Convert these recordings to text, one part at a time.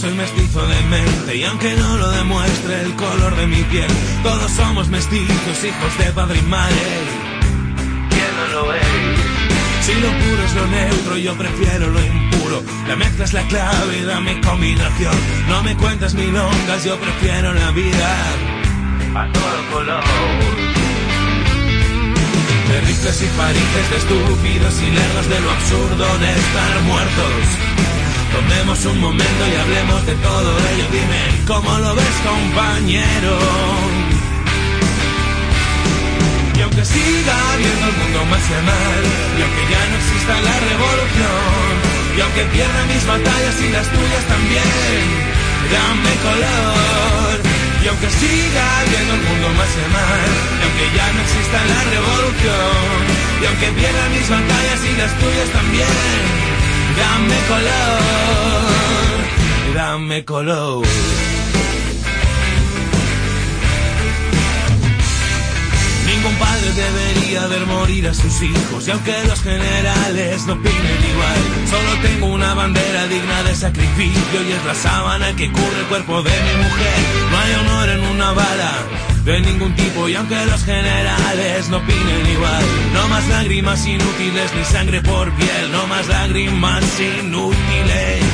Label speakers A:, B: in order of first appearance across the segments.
A: soy mestizo de mente y aunque no lo demuestre el color de mi piel, todos somos mestizos, hijos de padre y madre. ¿Quién no lo es? Si lo puro es lo neutro, yo prefiero lo impuro. La mezcla es la clave y dame combinación. No me cuentas milongas, yo prefiero la vida a todo color. De rifles y parices, de estúpidos y lerdos de lo absurdo de estar muertos. Tomemos un momento y hablemos de todo ello. Dime, ¿cómo lo ves, compañero? Y aunque siga habiendo el mundo mal, y aunque ya no exista la revolución, y aunque pierda mis batallas y las tuyas también, dame color. Y aunque siga habiendo el mundo más y mal, y aunque ya no exista la revolución, y aunque pierda mis batallas y las tuyas también, dame color, dame color. Ningún padre debería ver morir a sus hijos y aunque los generales no opinen igual, solo tengo una bandera digna de sacrificio y es la sábana que cubre el cuerpo de mi mujer. No hay honor en una de ningún tipo y aunque los generales no opinen igual, no más lágrimas inútiles ni sangre por piel, no más lágrimas inútiles.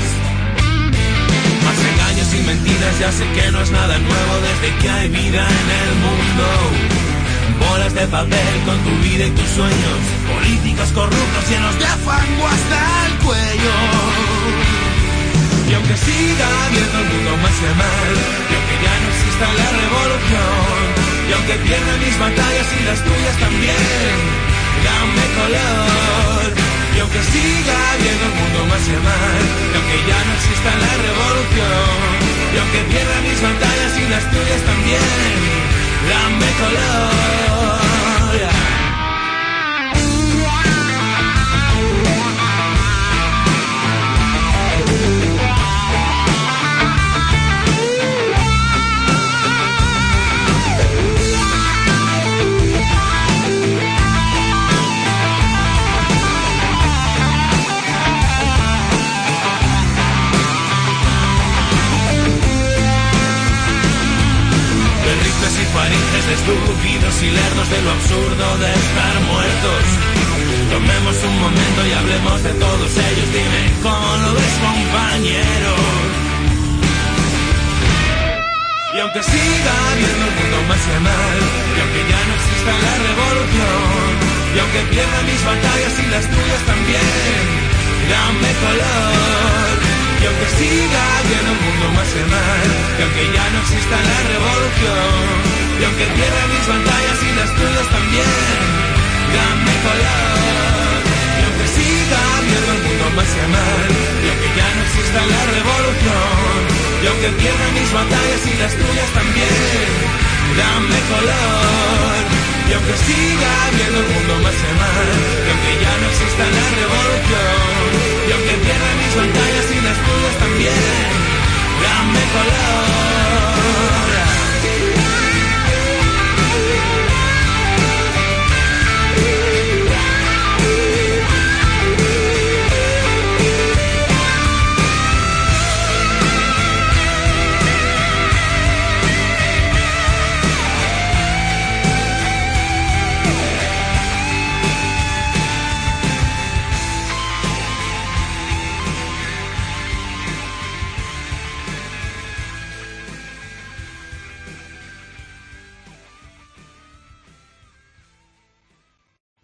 A: Más engaños y mentiras, ya sé que no es nada nuevo desde que hay vida en el mundo bolas de papel con tu vida y tus sueños, políticos corruptos llenos de fango hasta el cuello. Y aunque siga habiendo el mundo más y mal, y aunque ya exista la revolución, y aunque pierda mis batallas y las tuyas también, de estúpidos y lerdos de lo absurdo de estar muertos. Tomemos un momento y hablemos de todos ellos. Dime, ¿cómo lo ves, compañero? Y aunque siga habiendo el mundo más y aunque ya no exista la revolución, y aunque pierda mis batallas y las tuyas también, dame color. Y aunque siga habiendo el mundo pierda mis batallas y las tuyas también, dame color. Y aunque siga habiendo el mundo más y mal, y aunque ya no exista la revolución, y aunque pierda mis batallas y las tuyas también, dame color. Y aunque siga habiendo el mundo más y mal, y aunque ya no exista la revolución, y aunque pierda mis batallas y las tuyas también, dame color.